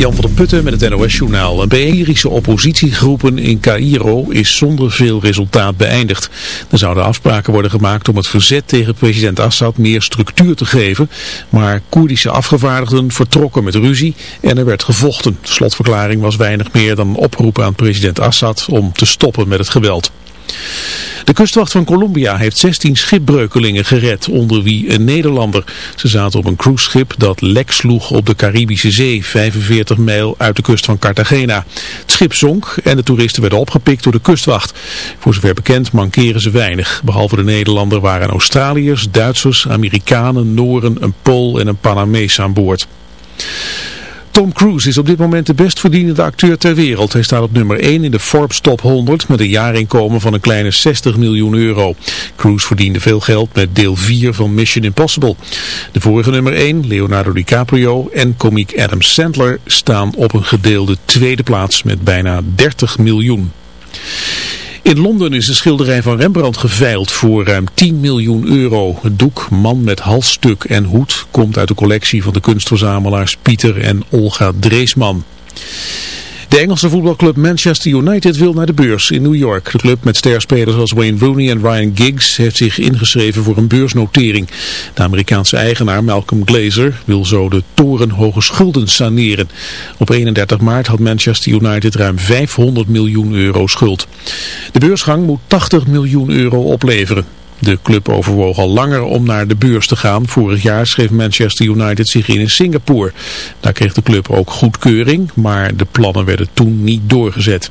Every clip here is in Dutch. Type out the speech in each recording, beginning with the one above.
Jan van der Putten met het NOS-journaal. Een Beïrische oppositiegroepen in Cairo is zonder veel resultaat beëindigd. Er zouden afspraken worden gemaakt om het verzet tegen president Assad meer structuur te geven. Maar Koerdische afgevaardigden vertrokken met ruzie en er werd gevochten. De slotverklaring was weinig meer dan een oproep aan president Assad om te stoppen met het geweld. De kustwacht van Colombia heeft 16 schipbreukelingen gered, onder wie een Nederlander. Ze zaten op een cruiseschip dat lek sloeg op de Caribische Zee, 45 mijl uit de kust van Cartagena. Het schip zonk en de toeristen werden opgepikt door de kustwacht. Voor zover bekend mankeren ze weinig. Behalve de Nederlander waren Australiërs, Duitsers, Amerikanen, Noren, een Pool en een Panamees aan boord. Tom Cruise is op dit moment de best verdienende acteur ter wereld. Hij staat op nummer 1 in de Forbes Top 100 met een jaarinkomen van een kleine 60 miljoen euro. Cruise verdiende veel geld met deel 4 van Mission Impossible. De vorige nummer 1, Leonardo DiCaprio en komiek Adam Sandler staan op een gedeelde tweede plaats met bijna 30 miljoen. In Londen is een schilderij van Rembrandt geveild voor ruim 10 miljoen euro. Het doek Man met halsstuk en hoed komt uit de collectie van de kunstverzamelaars Pieter en Olga Dreesman. De Engelse voetbalclub Manchester United wil naar de beurs in New York. De club met sterspelers als Wayne Rooney en Ryan Giggs heeft zich ingeschreven voor een beursnotering. De Amerikaanse eigenaar Malcolm Glazer wil zo de torenhoge schulden saneren. Op 31 maart had Manchester United ruim 500 miljoen euro schuld. De beursgang moet 80 miljoen euro opleveren. De club overwoog al langer om naar de beurs te gaan. Vorig jaar schreef Manchester United zich in in Singapore. Daar kreeg de club ook goedkeuring, maar de plannen werden toen niet doorgezet.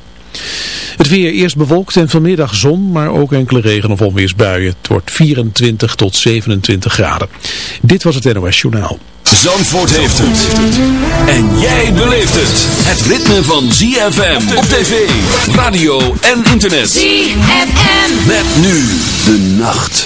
Het weer eerst bewolkt en vanmiddag zon, maar ook enkele regen- of onweersbuien. Het wordt 24 tot 27 graden. Dit was het NOS Journaal. Zandvoort heeft het. En jij beleeft het. Het ritme van ZFM op tv, radio en internet. ZFM. Met nu de nacht.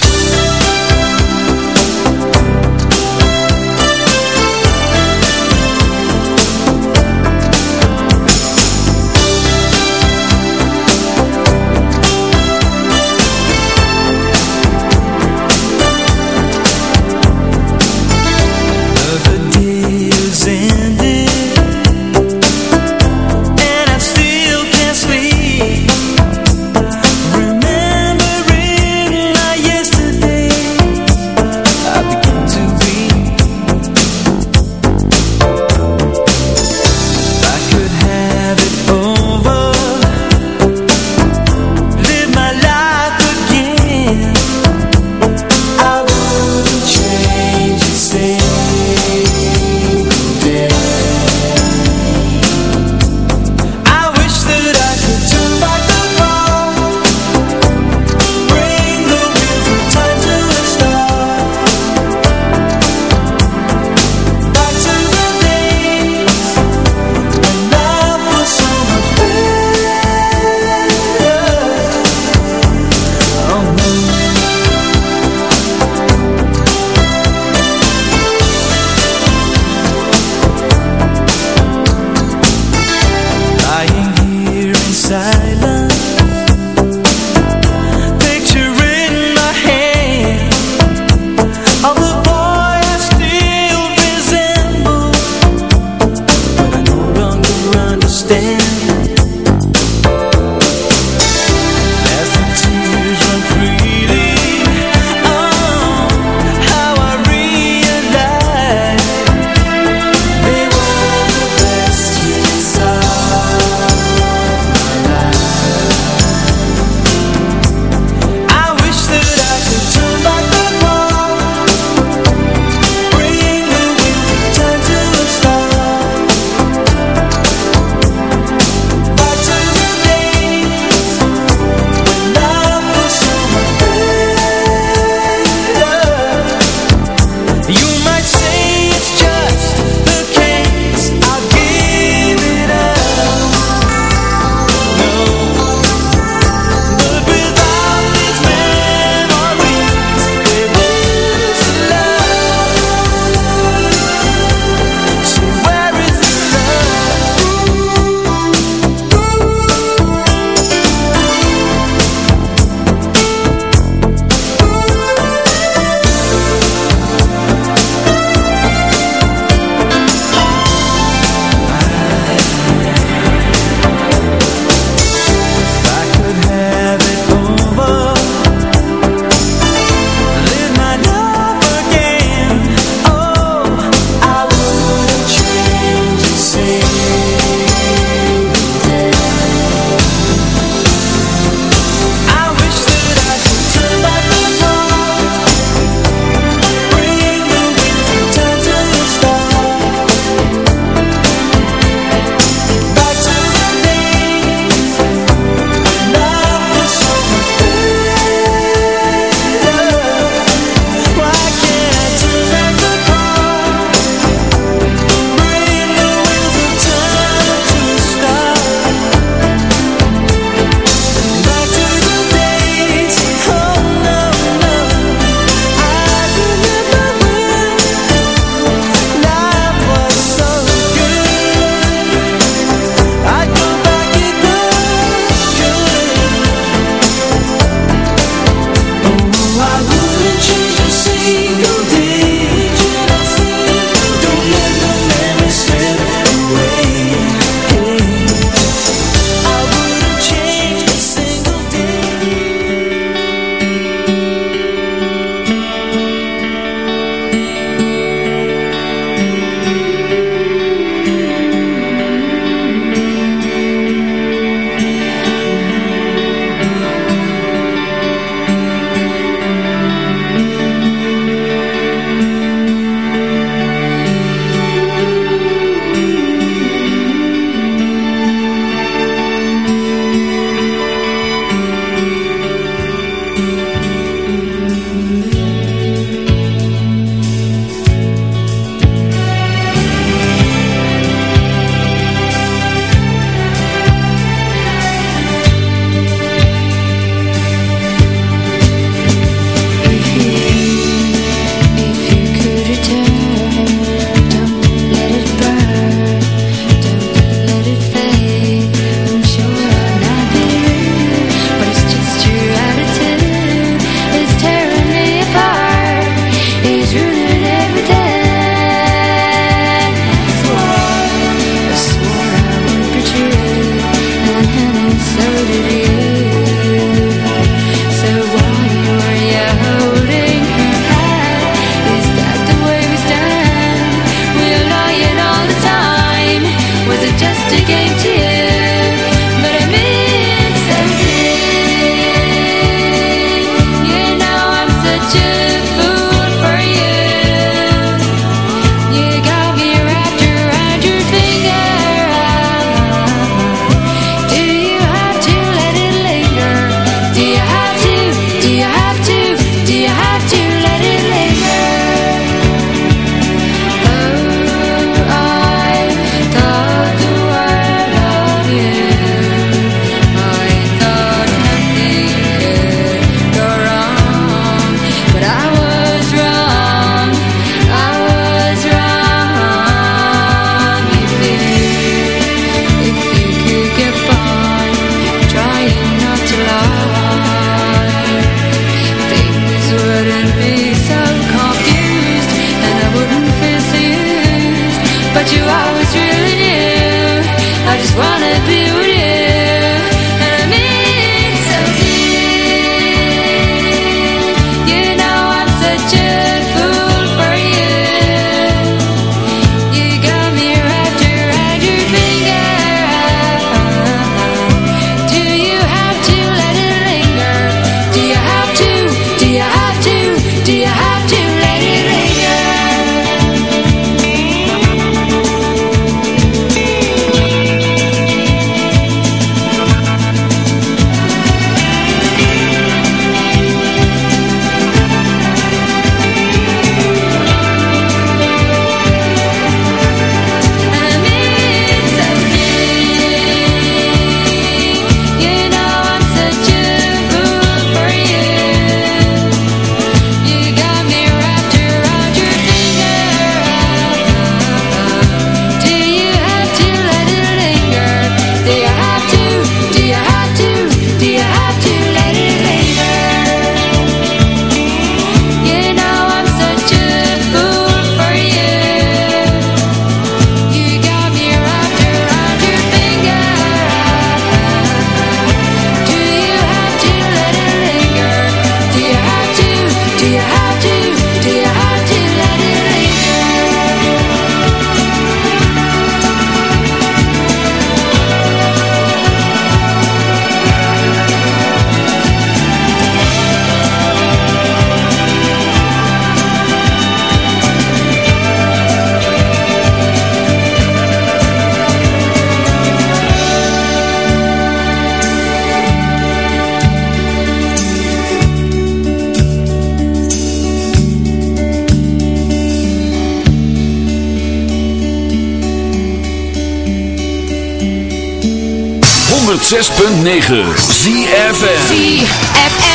106.9 ZFM ZFM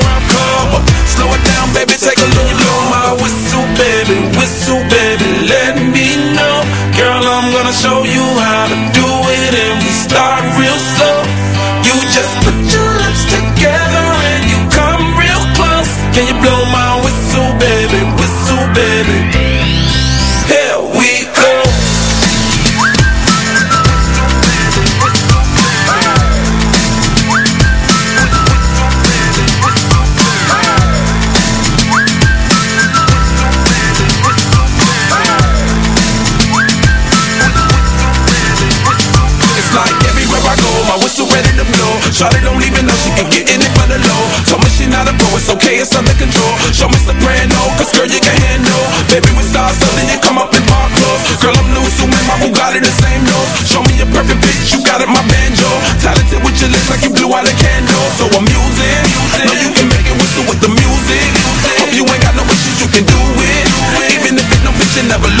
Girl, you can handle Baby, we start something. you come up in my clothes. Girl, I'm new, so man, my Bugatti the same nose. Show me a perfect bitch, you got it, my banjo. Talented with your lips like you blew out a candle. So I'm using, know you can make it whistle with the music. Hope you ain't got no issues, you can do it. Even if it's no vision, you never lose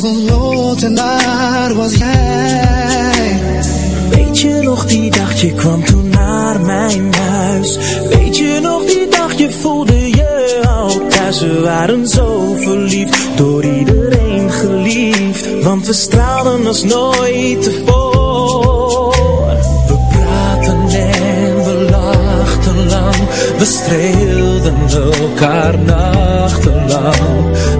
was een lot en daar was jij. Weet je nog die dag, je kwam toen naar mijn huis? Weet je nog die dag, je voelde je al thuis? We waren zo verliefd, door iedereen geliefd. Want we straalden als nooit tevoren. We praten en we lachten lang. We streelden elkaar nachtenlang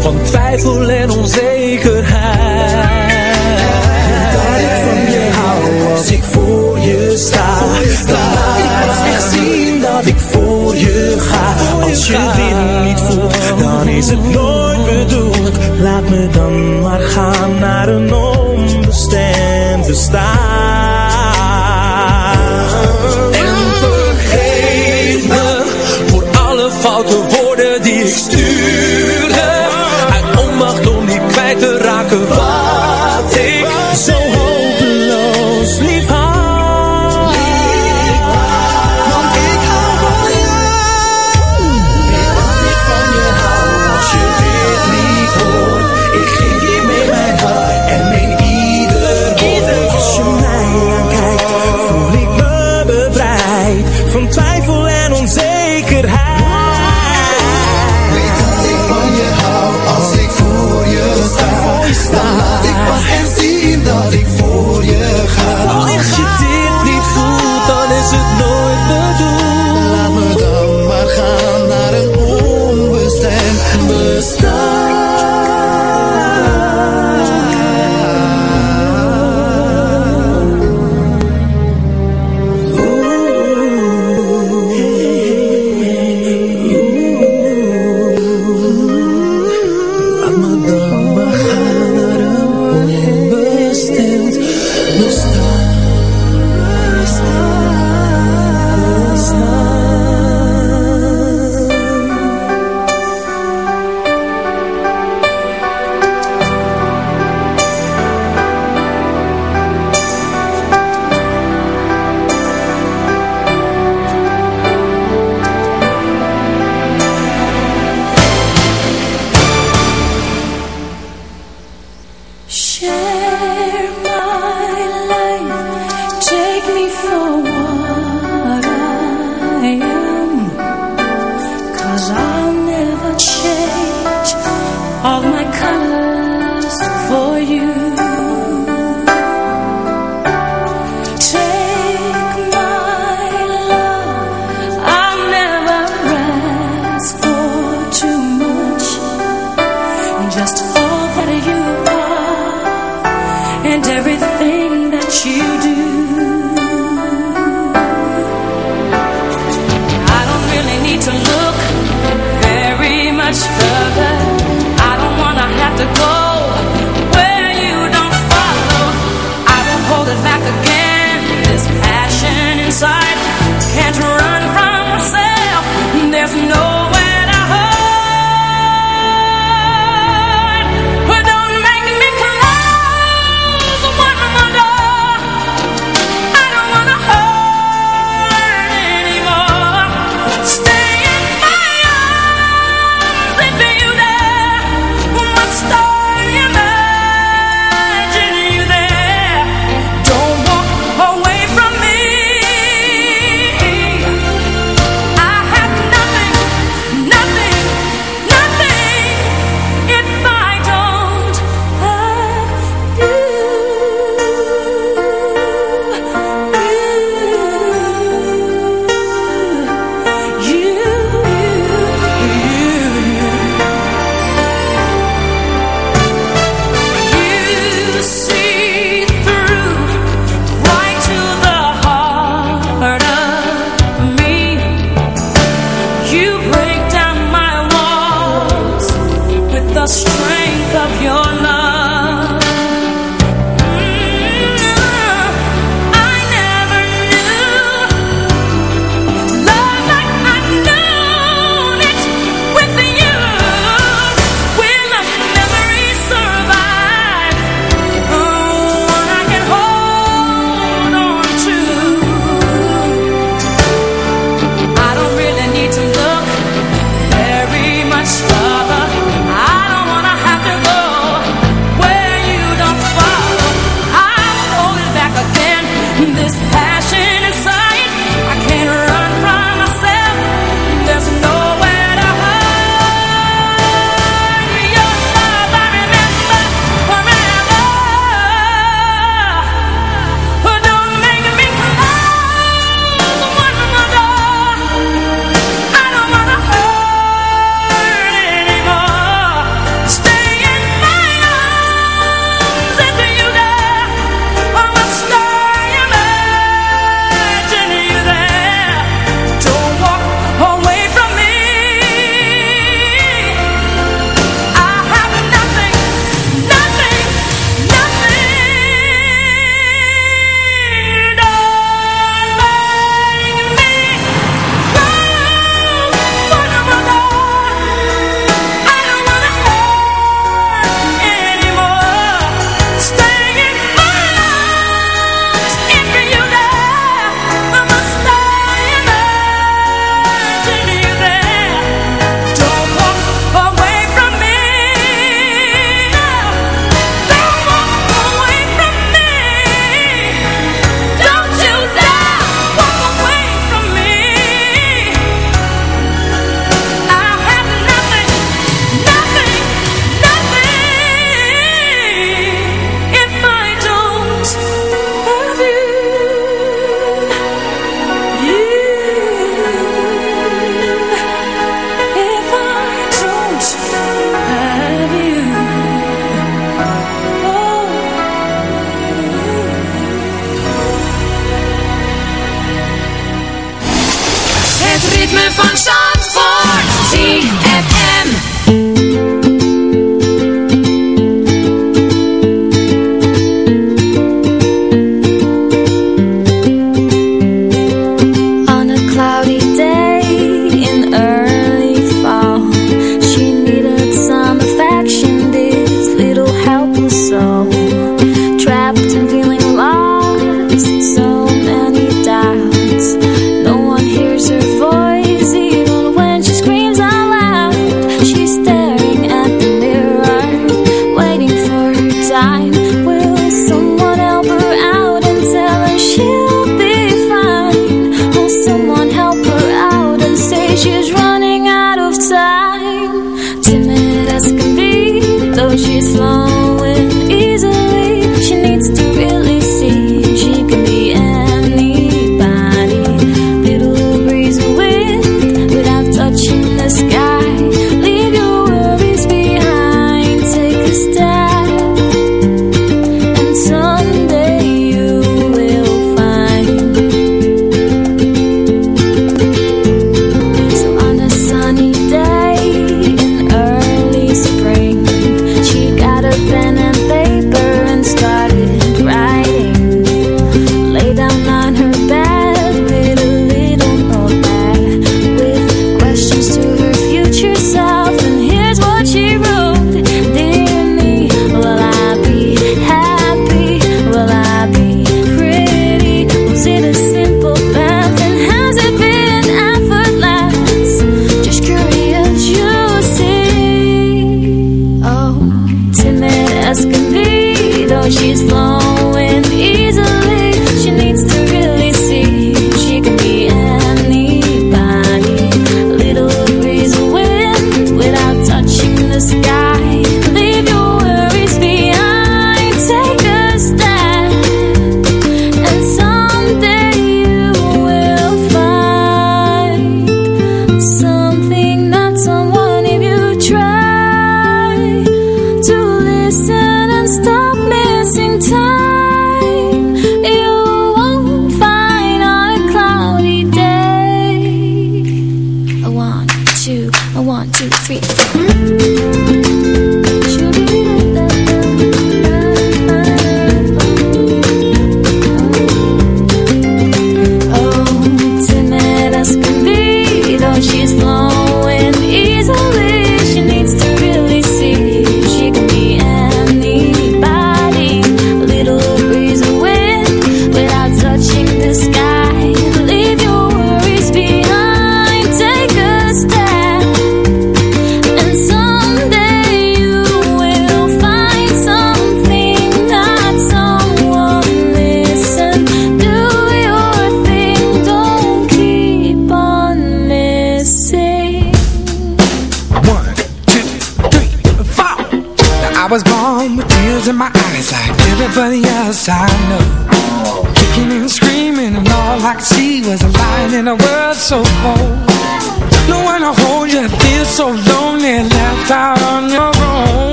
van twijfel en onzekerheid. Dat ik van je hou als ik voor je sta. Dan laat ik pas echt zien dat ik voor je ga. Als je dit niet voelt, dan is het nooit Thank you.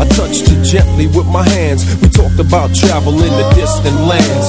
I touched you gently with my hands. We talked about travel in the distant lands,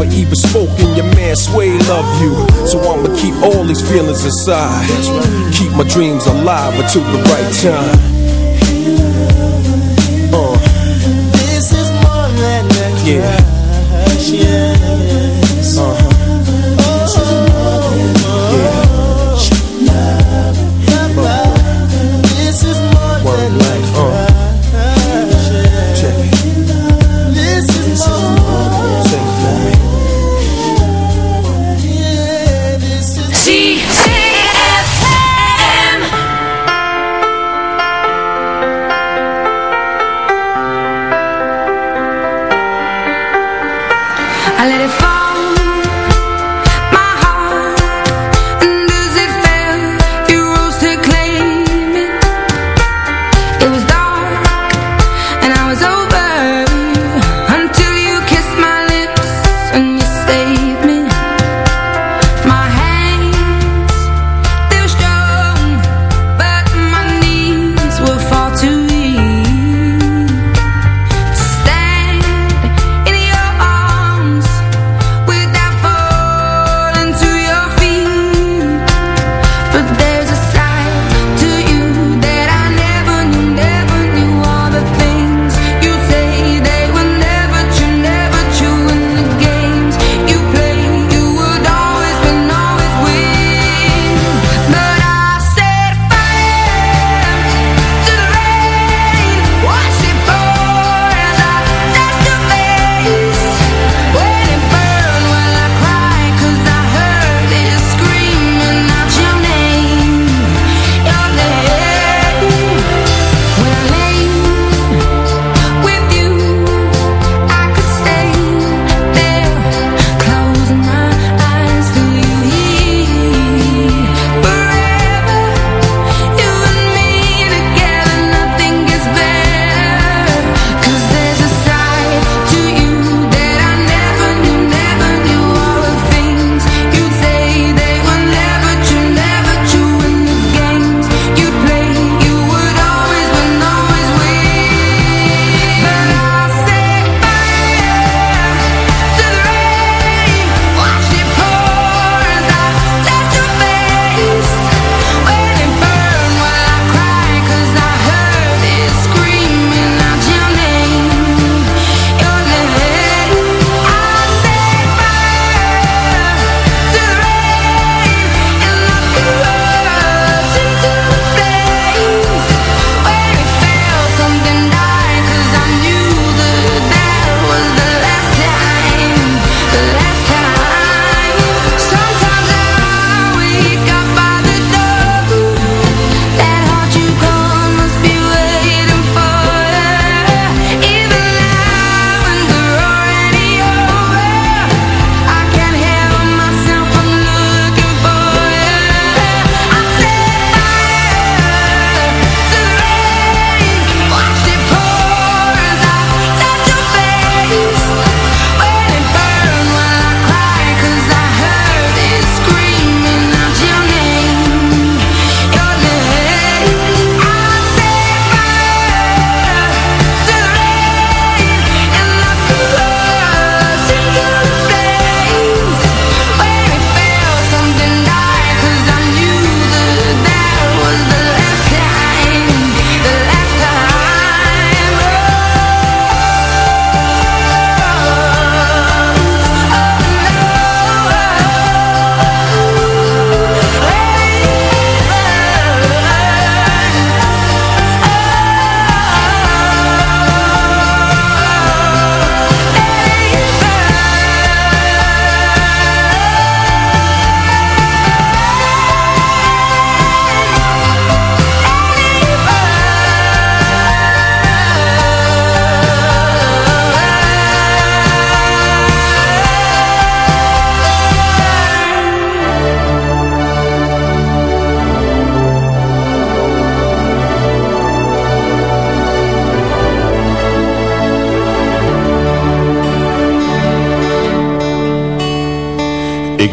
even spoke and your man Sway love you. So I'ma keep all these feelings inside. Keep my dreams alive until the right time. Uh. This is more than a Yeah.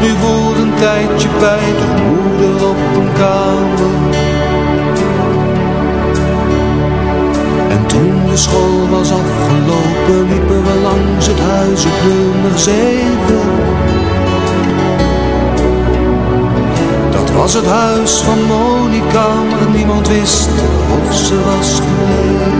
nu voor een tijdje bij de moeder op een kamer. En toen de school was afgelopen liepen we langs het huis op nummer zeven. Dat was het huis van Monica, maar niemand wist of ze was gebleven.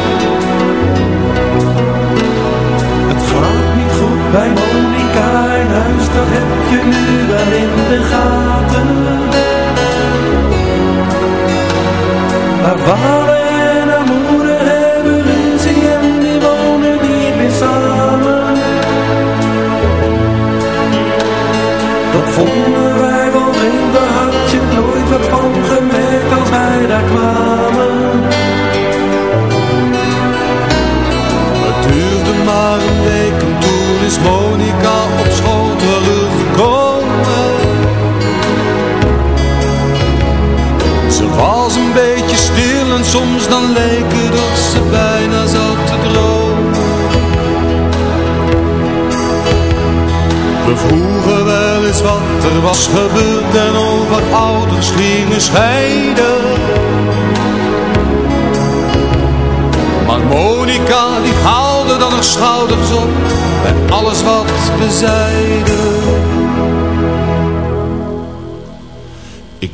Huis, dat heb je nu wel in de gaten. Haar vader en haar moeder hebben ruzie en die wonen niet meer samen. Dat vonden wij wel vreemd, daar had je nooit wat van gemerkt als wij daar kwamen. Het duurde maar een week en toen is Monika en soms dan het of ze bijna zat te dromen. We vroegen wel eens wat er was gebeurd en over ouders gingen scheiden. Maar Monika die haalde dan haar schouders op bij alles wat we zeiden.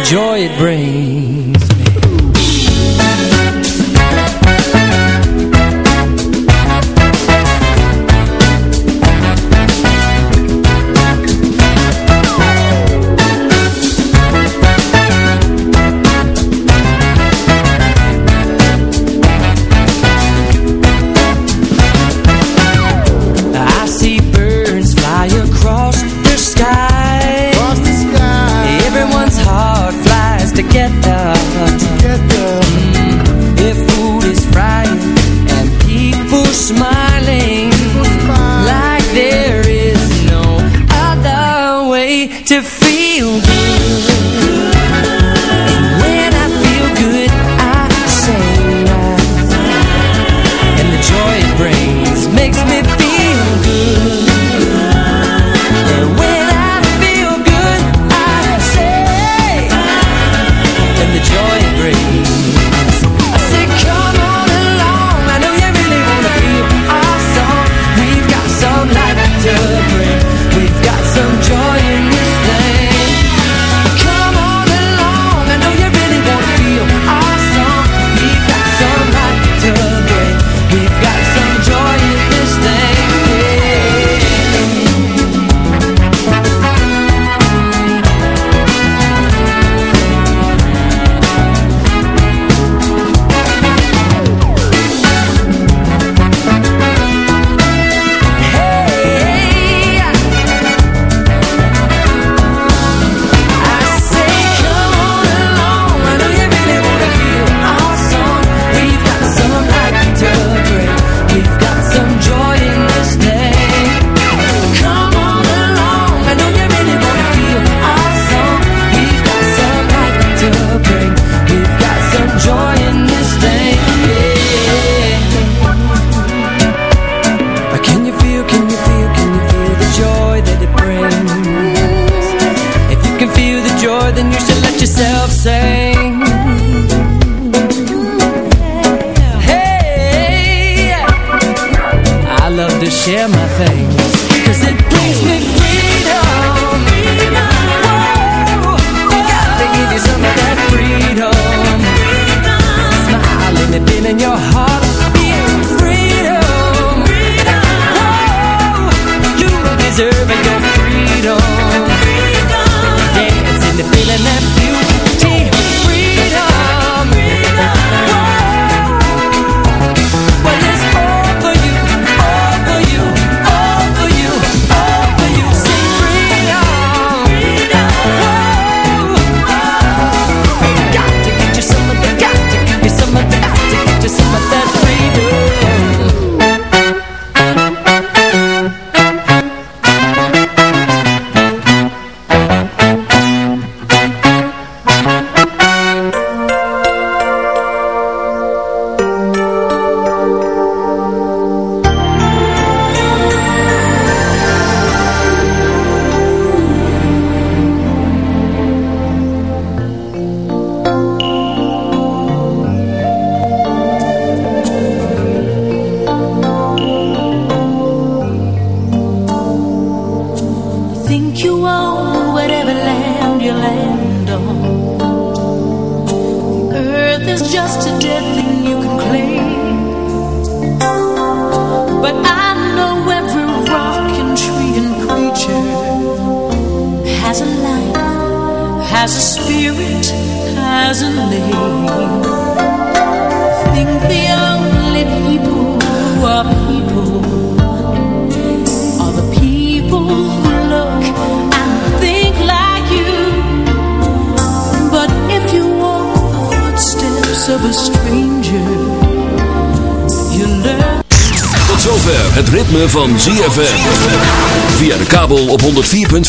the joy it brings